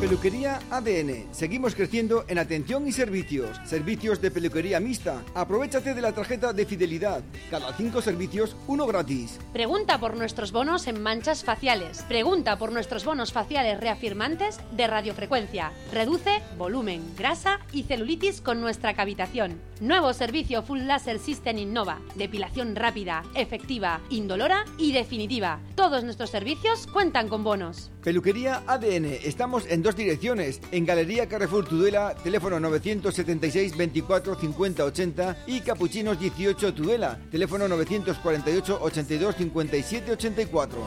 Peluquería ADN. Seguimos creciendo en atención y servicios. Servicios de peluquería mixta. Aprovechate de la tarjeta de fidelidad. Cada cinco servicios, uno gratis. Pregunta por nuestros bonos en manchas faciales. Pregunta por nuestros bonos faciales reafirmantes de radiofrecuencia. Reduce volumen, grasa y celulitis con nuestra cavitación. Nuevo servicio Full Laser System Innova. Depilación rápida, efectiva, indolora y definitiva. Todos nuestros servicios cuentan con bonos. Peluquería ADN. Estamos en dos direcciones. En Galería Carrefour Tudela, teléfono 976 24 50 80 y Capuchinos 18 Tudela, teléfono 948 82 57 84.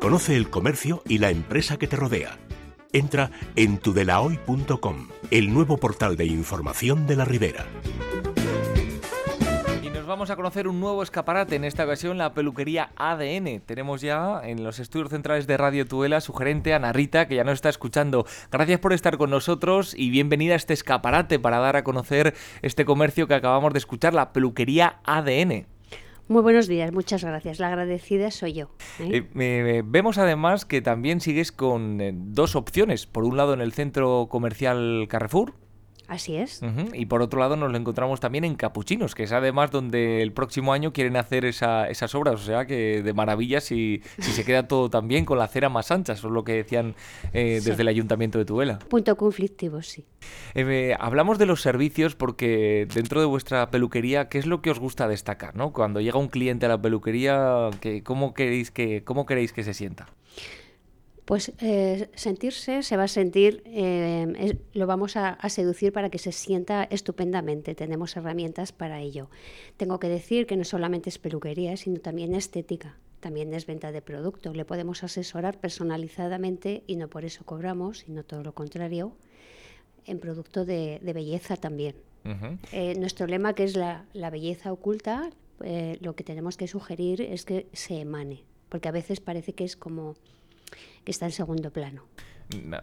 Conoce el comercio y la empresa que te rodea. Entra en tudelahoy.com, el nuevo portal de información de la Ribera vamos a conocer un nuevo escaparate, en esta ocasión la peluquería ADN. Tenemos ya en los estudios centrales de Radio Tuela su gerente Ana Rita, que ya nos está escuchando. Gracias por estar con nosotros y bienvenida a este escaparate para dar a conocer este comercio que acabamos de escuchar, la peluquería ADN. Muy buenos días, muchas gracias. La agradecida soy yo. ¿eh? Eh, vemos además que también sigues con eh, dos opciones. Por un lado en el centro comercial Carrefour, Así es. Y por otro lado nos lo encontramos también en Capuchinos, que es además donde el próximo año quieren hacer esa, esas obras. O sea que de maravilla si, si se queda todo también con la acera más ancha. Eso es lo que decían eh, desde el Ayuntamiento de Tuela. Punto conflictivo, sí. Eh, hablamos de los servicios porque dentro de vuestra peluquería, ¿qué es lo que os gusta destacar? ¿no? Cuando llega un cliente a la peluquería, ¿cómo, queréis que, ¿cómo queréis que se sienta? Pues eh, sentirse, se va a sentir, eh, lo vamos a, seducir para que se sienta estupendamente. Tenemos herramientas para ello. Tengo que decir que no solamente es peluquería, sino también estética. También es venta de producto. Le podemos asesorar personalizadamente y no por eso cobramos, sino todo lo contrario, en producto de, belleza también. Eh, nuestro lema, que es la, la belleza oculta, lo que tenemos que sugerir es que se emane, porque a veces parece que es como que está en segundo plano.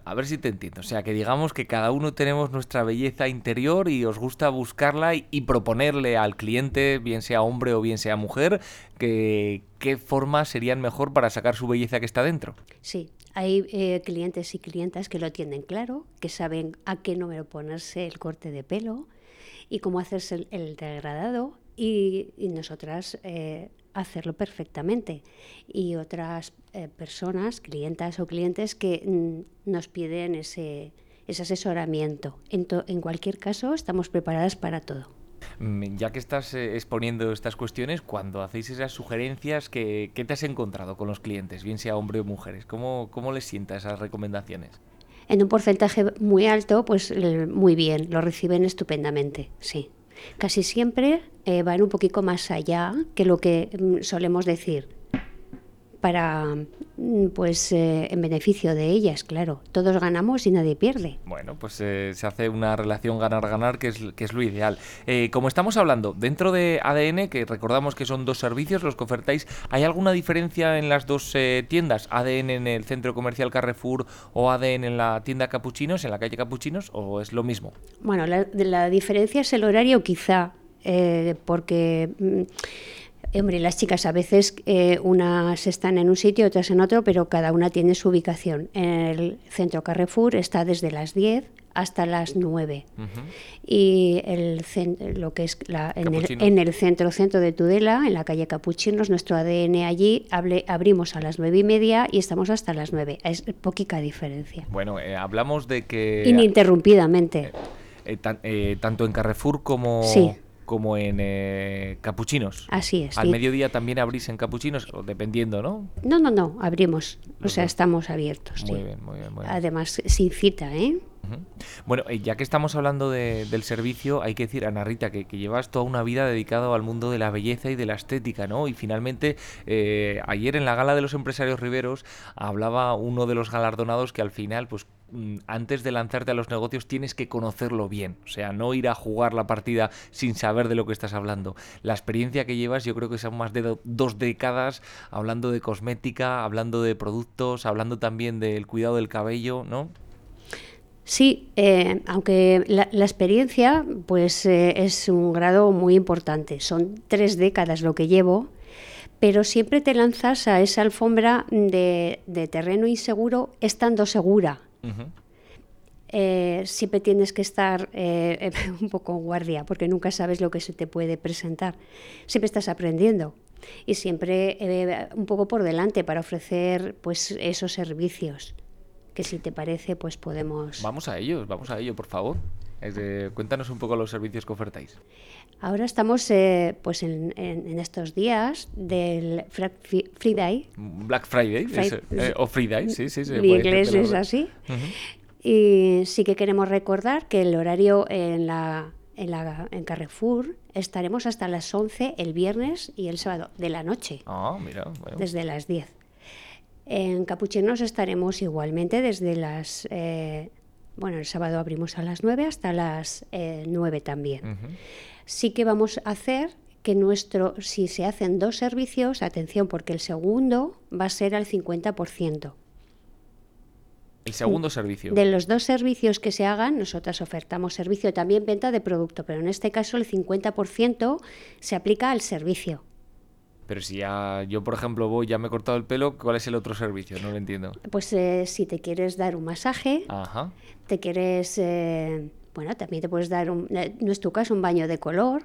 A ver si te entiendo. O sea, que digamos que cada uno tenemos nuestra belleza interior y os gusta buscarla y, proponerle al cliente, bien sea hombre o bien sea mujer, que qué formas serían mejor para sacar su belleza que está dentro. Sí, hay eh, clientes y clientas que lo tienen claro, que saben a qué número ponerse el corte de pelo y cómo hacerse el, degradado y, nosotras eh, hacerlo perfectamente. Y otras eh, personas, clientas o clientes que mm, nos piden ese, ese asesoramiento. En, en cualquier caso, estamos preparadas para todo. Mm, ya que estás eh, exponiendo estas cuestiones, cuando hacéis esas sugerencias, ¿qué, ¿qué, te has encontrado con los clientes, bien sea hombre o mujeres? ¿Cómo, cómo les sienta esas recomendaciones? En un porcentaje muy alto, pues muy bien, lo reciben estupendamente, sí casi siempre eh, van un poquito más allá que lo que mm, solemos decir para pues eh, en beneficio de ellas, claro. Todos ganamos y nadie pierde. Bueno, pues eh, se hace una relación ganar-ganar que es, que es lo ideal. Eh, como estamos hablando, dentro de ADN, que recordamos que son dos servicios los que ofertáis, ¿hay alguna diferencia en las dos tiendas? ¿ADN en el centro comercial Carrefour o ADN en la tienda Capuchinos, en la calle Capuchinos, o es lo mismo? Bueno, la, la diferencia es el horario quizá, porque... Mm, Hombre, las chicas a veces eh, unas están en un sitio, otras en otro, pero cada una tiene su ubicación. En el centro Carrefour está desde las 10 hasta las 9. Y el, lo que es en, el, centro centro de Tudela, en la calle Capuchinos, nuestro ADN allí, abrimos a las 9 y media y estamos hasta las 9. Es poquita diferencia. Bueno, eh, hablamos de que... Ininterrumpidamente. Eh, tanto en Carrefour como... Sí como en eh, capuchinos. Así es. Al mediodía también abrís en capuchinos, dependiendo, ¿no? No, no, no, abrimos. o sea, estamos abiertos. Muy, bien, muy bien, Además, sin cita, ¿eh? Bueno, eh, ya que estamos hablando del servicio, hay que decir, Ana Rita, que, llevas toda una vida dedicado al mundo de la belleza y de la estética, ¿no? Y finalmente, eh, ayer en la gala de los empresarios riberos hablaba uno de los galardonados que al final, pues antes de lanzarte a los negocios tienes que conocerlo bien, o sea, no ir a jugar la partida sin saber de lo que estás hablando. La experiencia que llevas, yo creo que son más de dos décadas hablando de cosmética, hablando de productos, hablando también del cuidado del cabello, ¿no? Sí, eh, aunque la, experiencia pues eh, es un grado muy importante. Son tres décadas lo que llevo Pero siempre te lanzas a esa alfombra de, terreno inseguro estando segura. Eh, siempre tienes que estar eh, un poco en guardia porque nunca sabes lo que se te puede presentar. Siempre estás aprendiendo y siempre eh, un poco por delante para ofrecer pues esos servicios que si te parece pues podemos vamos a ellos vamos a ello por favor cuéntanos un poco los servicios que ofertáis ahora estamos pues en, estos días del Friday Black Friday o Friday sí sí sí inglés es así y sí que queremos recordar que el horario en la, en, la, en Carrefour estaremos hasta las 11 el viernes y el sábado de la noche. Ah, mira. Desde las 10. En Capuchinos estaremos igualmente desde las... Eh, bueno, el sábado abrimos a las 9 hasta las 9 eh, también. Sí que vamos a hacer que nuestro, si se hacen dos servicios, atención, porque el segundo va a ser al 50%. El segundo servicio. De los dos servicios que se hagan, nosotras ofertamos servicio también venta de producto, pero en este caso el 50% se aplica al servicio. Pero si ya yo, por ejemplo, voy, ya me he cortado el pelo, ¿cuál es el otro servicio? No lo entiendo. Pues eh, si te quieres dar un masaje, te quieres, eh, bueno, también te puedes dar, un, eh, no es tu caso, un baño de color,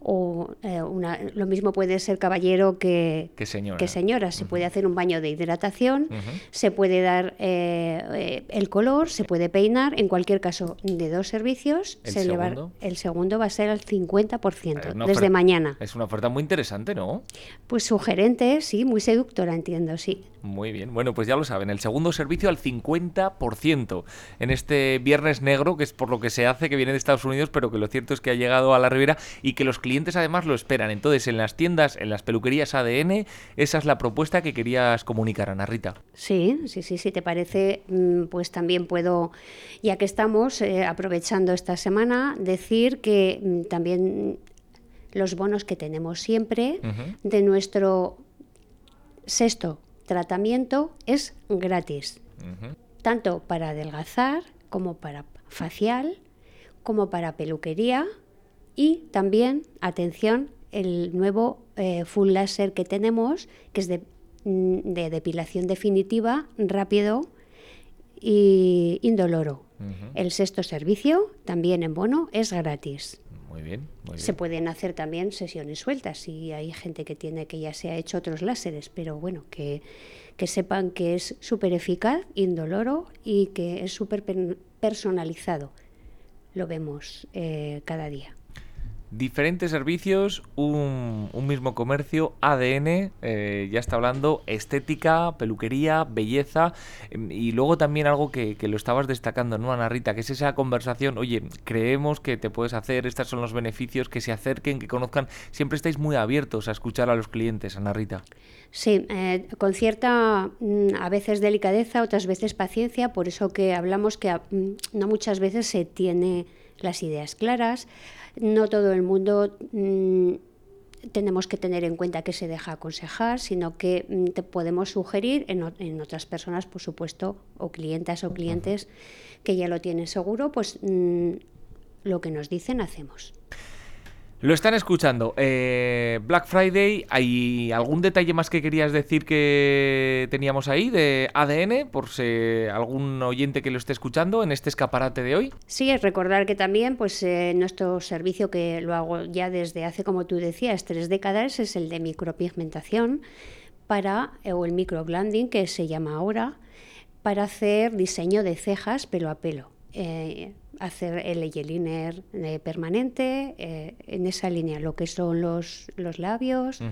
o eh, una, lo mismo puede ser caballero que, señora. Que señora. Se puede hacer un baño de hidratación, se puede dar eh, eh, el color, se puede peinar. En cualquier caso, de dos servicios, ¿El se segundo? el segundo va a ser al 50% desde mañana. Es una oferta muy interesante, ¿no? Pues sugerente, sí, muy seductora, entiendo, sí. Muy bien, bueno, pues ya lo saben, el segundo servicio al 50% en este Viernes Negro, que es por lo que se hace, que viene de Estados Unidos, pero que lo cierto es que ha llegado a la Ribera y que los clientes además lo esperan. Entonces, en las tiendas, en las peluquerías ADN, esa es la propuesta que querías comunicar, Ana Rita. Sí, sí, sí, si te parece, mm, pues también puedo, ya que estamos eh, aprovechando esta semana, decir que mm, también los bonos que tenemos siempre de nuestro sexto tratamiento es gratis, tanto para adelgazar como para facial, como para peluquería y también, atención, el nuevo eh, full láser que tenemos, que es de, mm, depilación definitiva, rápido y indoloro. El sexto servicio, también en bono, es gratis. Muy bien, Se pueden hacer también sesiones sueltas y hay gente que tiene que ya se ha hecho otros láseres, pero bueno, que, que sepan que es súper eficaz, indoloro y que es súper personalizado. Lo vemos eh, cada día diferentes servicios, un, mismo comercio, ADN, eh, ya está hablando, estética, peluquería, belleza, em, y luego también algo que, lo estabas destacando, ¿no, Ana Rita? Que es esa conversación, oye, creemos que te puedes hacer, estos son los beneficios, que se acerquen, que conozcan, siempre estáis muy abiertos a escuchar a los clientes, Ana Rita. Sí, eh, con cierta mm, a veces delicadeza, otras veces paciencia, por eso que hablamos que mm, no muchas veces se tiene las ideas claras no todo el mundo mm, tenemos que tener en cuenta que se deja aconsejar, sino que mm, te podemos sugerir en, otras personas, por supuesto, o clientas o clientes que ya lo tienen seguro, pues mm, lo que nos dicen hacemos. Lo están escuchando. Eh, Black Friday, ¿hay algún detalle más que querías decir que teníamos ahí de ADN, por si algún oyente que lo esté escuchando en este escaparate de hoy? Sí, es recordar que también pues eh, nuestro servicio que lo hago ya desde hace, como tú decías, tres décadas, es el de micropigmentación para, eh, o el microblanding, que se llama ahora, para hacer diseño de cejas pelo a pelo hacer el eyeliner eh, permanente eh, en esa línea, lo que son los, los labios.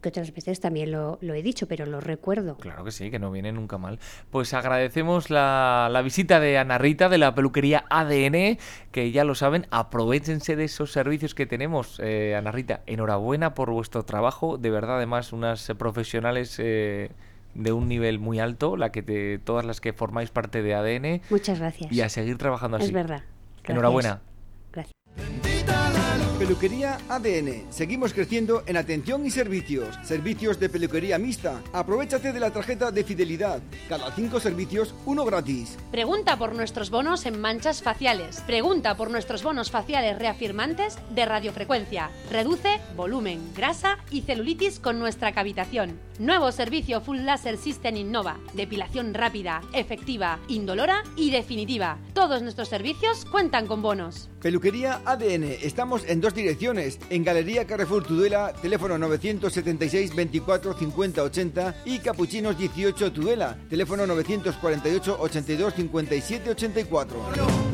que otras veces también lo, he dicho, pero lo recuerdo. Claro que sí, que no viene nunca mal. Pues agradecemos la, visita de Ana Rita de la peluquería ADN, que ya lo saben, aprovechense de esos servicios que tenemos. Eh, Ana Rita, enhorabuena por vuestro trabajo, de verdad, además, unas profesionales de un nivel muy alto, la que te, todas las que formáis parte de ADN. Muchas gracias. Y a seguir trabajando así. Es verdad. Enhorabuena. Gracias. Peluquería ADN. Seguimos creciendo en atención y servicios. Servicios de peluquería mixta. Aprovechate de la tarjeta de fidelidad. Cada cinco servicios, uno gratis. Pregunta por nuestros bonos en manchas faciales. Pregunta por nuestros bonos faciales reafirmantes de radiofrecuencia. Reduce volumen, grasa y celulitis con nuestra cavitación. Nuevo servicio Full Laser System Innova. Depilación rápida, efectiva, indolora y definitiva. Todos nuestros servicios cuentan con bonos. Peluquería ADN. Estamos en direcciones. En Galería Carrefour Tudela, teléfono 976 24 50 80 y Capuchinos 18 Tudela, teléfono 948 82 57 84.